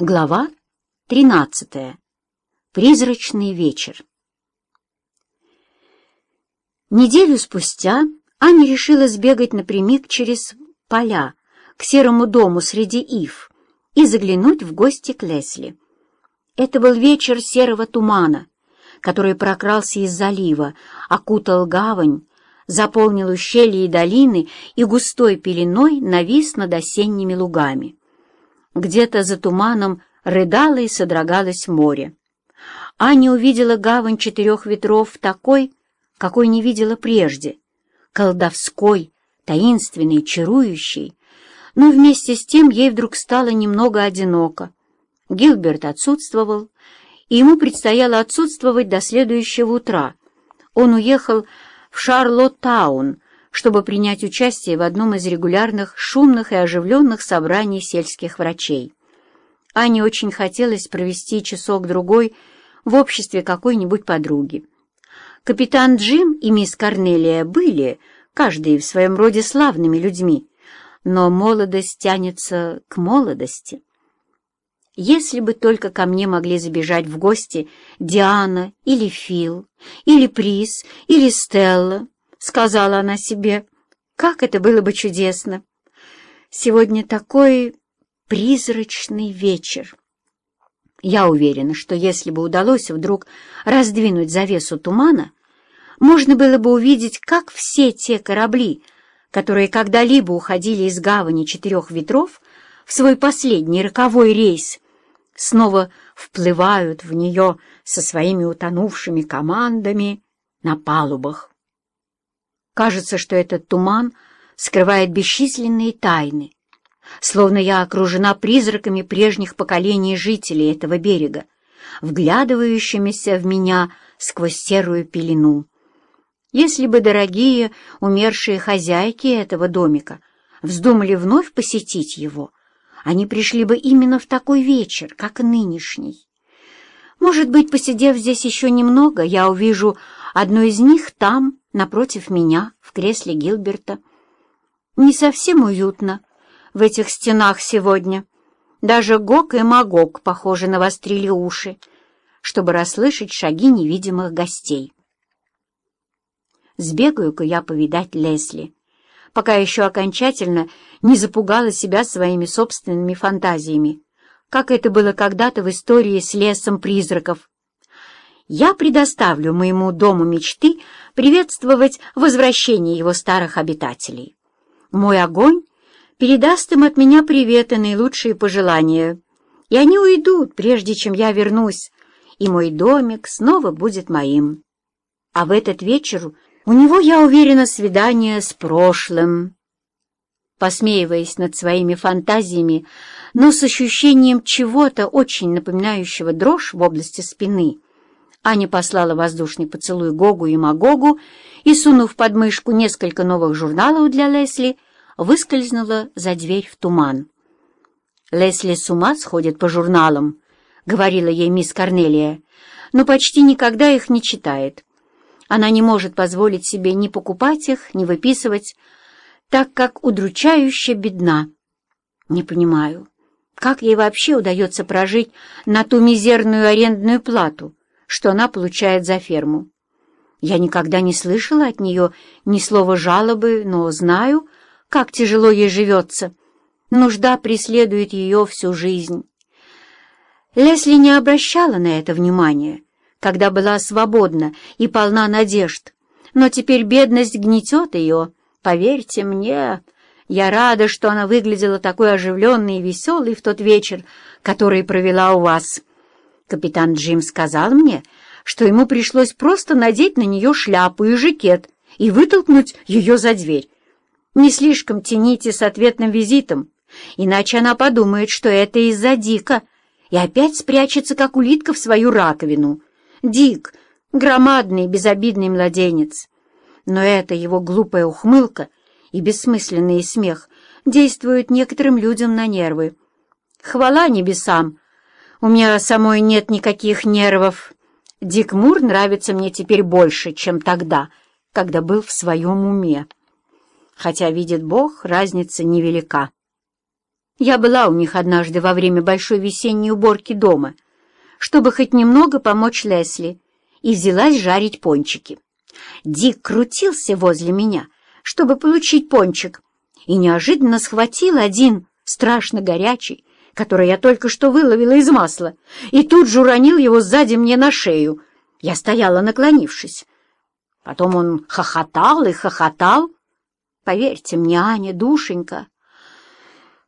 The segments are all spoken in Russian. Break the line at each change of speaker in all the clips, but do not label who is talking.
Глава 13. Призрачный вечер. Неделю спустя Аня решила сбегать напрямик через поля к серому дому среди ив и заглянуть в гости к Лесли. Это был вечер серого тумана, который прокрался из залива, окутал гавань, заполнил ущелья и долины и густой пеленой навис над осенними лугами. Где-то за туманом рыдало и содрогалось море. Аня увидела гавань четырех ветров такой, какой не видела прежде, колдовской, таинственной, чарующей, но вместе с тем ей вдруг стало немного одиноко. Гилберт отсутствовал, и ему предстояло отсутствовать до следующего утра. Он уехал в Шарлоттаун, чтобы принять участие в одном из регулярных шумных и оживленных собраний сельских врачей. Ане очень хотелось провести часок-другой в обществе какой-нибудь подруги. Капитан Джим и мисс Корнелия были, каждый в своем роде, славными людьми, но молодость тянется к молодости. Если бы только ко мне могли забежать в гости Диана или Фил, или Прис, или Стелла, сказала она себе. Как это было бы чудесно! Сегодня такой призрачный вечер. Я уверена, что если бы удалось вдруг раздвинуть завесу тумана, можно было бы увидеть, как все те корабли, которые когда-либо уходили из гавани четырех ветров в свой последний роковой рейс, снова вплывают в нее со своими утонувшими командами на палубах. Кажется, что этот туман скрывает бесчисленные тайны, словно я окружена призраками прежних поколений жителей этого берега, вглядывающимися в меня сквозь серую пелену. Если бы дорогие умершие хозяйки этого домика вздумали вновь посетить его, они пришли бы именно в такой вечер, как нынешний. Может быть, посидев здесь еще немного, я увижу одну из них там, напротив меня, в кресле Гилберта. Не совсем уютно в этих стенах сегодня. Даже Гок и Магок, похоже, навострили уши, чтобы расслышать шаги невидимых гостей. Сбегаю-ка я повидать Лесли, пока еще окончательно не запугала себя своими собственными фантазиями, как это было когда-то в истории с лесом призраков, я предоставлю моему дому мечты приветствовать возвращение его старых обитателей. Мой огонь передаст им от меня привет и наилучшие пожелания, и они уйдут, прежде чем я вернусь, и мой домик снова будет моим. А в этот вечер у него, я уверена, свидание с прошлым. Посмеиваясь над своими фантазиями, но с ощущением чего-то очень напоминающего дрожь в области спины, Аня послала воздушный поцелуй Гогу и Магогу и, сунув под мышку несколько новых журналов для Лесли, выскользнула за дверь в туман. «Лесли с ума сходит по журналам», — говорила ей мисс Корнелия, «но почти никогда их не читает. Она не может позволить себе ни покупать их, ни выписывать, так как удручающе бедна. Не понимаю, как ей вообще удается прожить на ту мизерную арендную плату, что она получает за ферму. Я никогда не слышала от нее ни слова жалобы, но знаю, как тяжело ей живется. Нужда преследует ее всю жизнь. Лесли не обращала на это внимания, когда была свободна и полна надежд, но теперь бедность гнетет ее. Поверьте мне, я рада, что она выглядела такой оживленной и веселой в тот вечер, который провела у вас». Капитан Джим сказал мне, что ему пришлось просто надеть на нее шляпу и жакет и вытолкнуть ее за дверь. Не слишком тяните с ответным визитом, иначе она подумает, что это из-за Дика, и опять спрячется, как улитка, в свою раковину. Дик — громадный безобидный младенец. Но эта его глупая ухмылка и бессмысленный смех действуют некоторым людям на нервы. Хвала небесам! У меня самой нет никаких нервов. Дик Мур нравится мне теперь больше, чем тогда, когда был в своем уме. Хотя, видит Бог, разница невелика. Я была у них однажды во время большой весенней уборки дома, чтобы хоть немного помочь Лесли, и взялась жарить пончики. Дик крутился возле меня, чтобы получить пончик, и неожиданно схватил один, страшно горячий, который я только что выловила из масла, и тут же уронил его сзади мне на шею. Я стояла, наклонившись. Потом он хохотал и хохотал. Поверьте мне, Аня, душенька,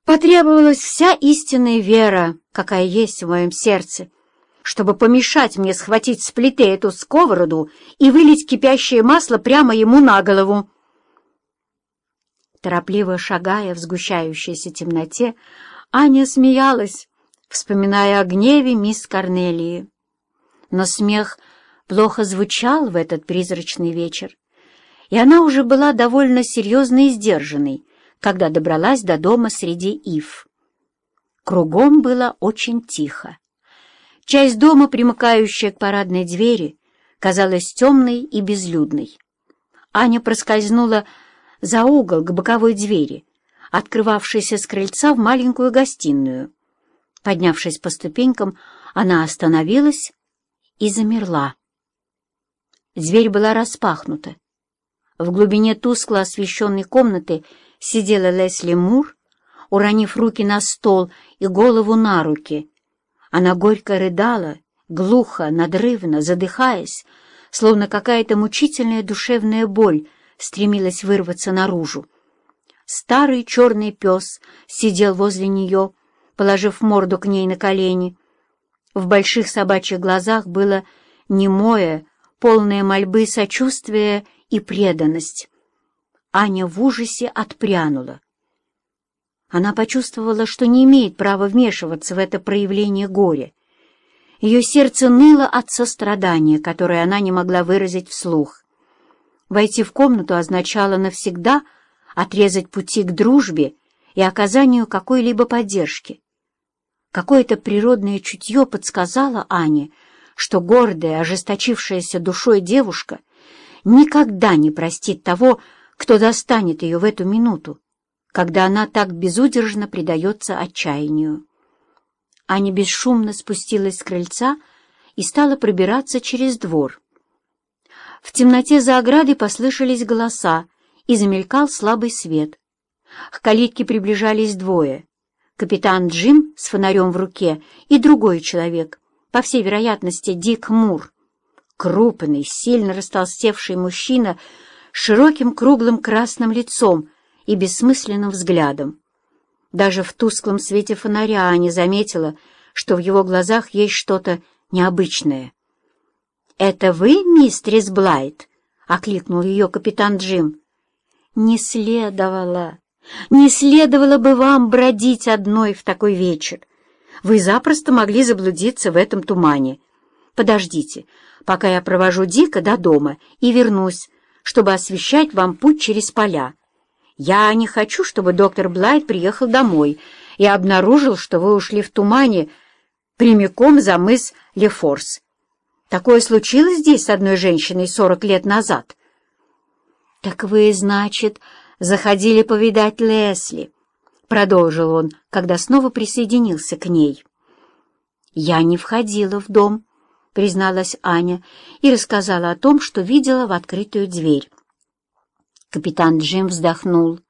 потребовалась вся истинная вера, какая есть в моем сердце, чтобы помешать мне схватить с плиты эту сковороду и вылить кипящее масло прямо ему на голову. Торопливо шагая в сгущающейся темноте, Аня смеялась, вспоминая о гневе мисс Корнелии. Но смех плохо звучал в этот призрачный вечер, и она уже была довольно серьезной и сдержанной, когда добралась до дома среди ив. Кругом было очень тихо. Часть дома, примыкающая к парадной двери, казалась темной и безлюдной. Аня проскользнула за угол к боковой двери, открывавшейся с крыльца в маленькую гостиную. Поднявшись по ступенькам, она остановилась и замерла. Дверь была распахнута. В глубине тускло освещенной комнаты сидела Лесли Мур, уронив руки на стол и голову на руки. Она горько рыдала, глухо, надрывно, задыхаясь, словно какая-то мучительная душевная боль стремилась вырваться наружу. Старый черный пес сидел возле нее, положив морду к ней на колени. В больших собачьих глазах было немое, полное мольбы, сочувствие и преданность. Аня в ужасе отпрянула. Она почувствовала, что не имеет права вмешиваться в это проявление горя. Ее сердце ныло от сострадания, которое она не могла выразить вслух. Войти в комнату означало навсегда — отрезать пути к дружбе и оказанию какой-либо поддержки. Какое-то природное чутье подсказало Ане, что гордая, ожесточившаяся душой девушка никогда не простит того, кто достанет ее в эту минуту, когда она так безудержно предается отчаянию. Аня бесшумно спустилась с крыльца и стала пробираться через двор. В темноте за оградой послышались голоса, и замелькал слабый свет. К калитке приближались двое. Капитан Джим с фонарем в руке и другой человек, по всей вероятности Дик Мур. Крупный, сильно растолстевший мужчина с широким круглым красным лицом и бессмысленным взглядом. Даже в тусклом свете фонаря Аня заметила, что в его глазах есть что-то необычное. «Это вы, мистерис Блайт?» — окликнул ее капитан Джим. Не следовало, не следовало бы вам бродить одной в такой вечер. Вы запросто могли заблудиться в этом тумане. Подождите, пока я провожу Дика до дома и вернусь, чтобы освещать вам путь через поля. Я не хочу, чтобы доктор Блайт приехал домой и обнаружил, что вы ушли в тумане прямиком за мыс Лефорс. Такое случилось здесь с одной женщиной сорок лет назад. «Так вы, значит, заходили повидать Лесли?» — продолжил он, когда снова присоединился к ней. «Я не входила в дом», — призналась Аня и рассказала о том, что видела в открытую дверь. Капитан Джим вздохнул.